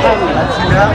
看你了，亲哥。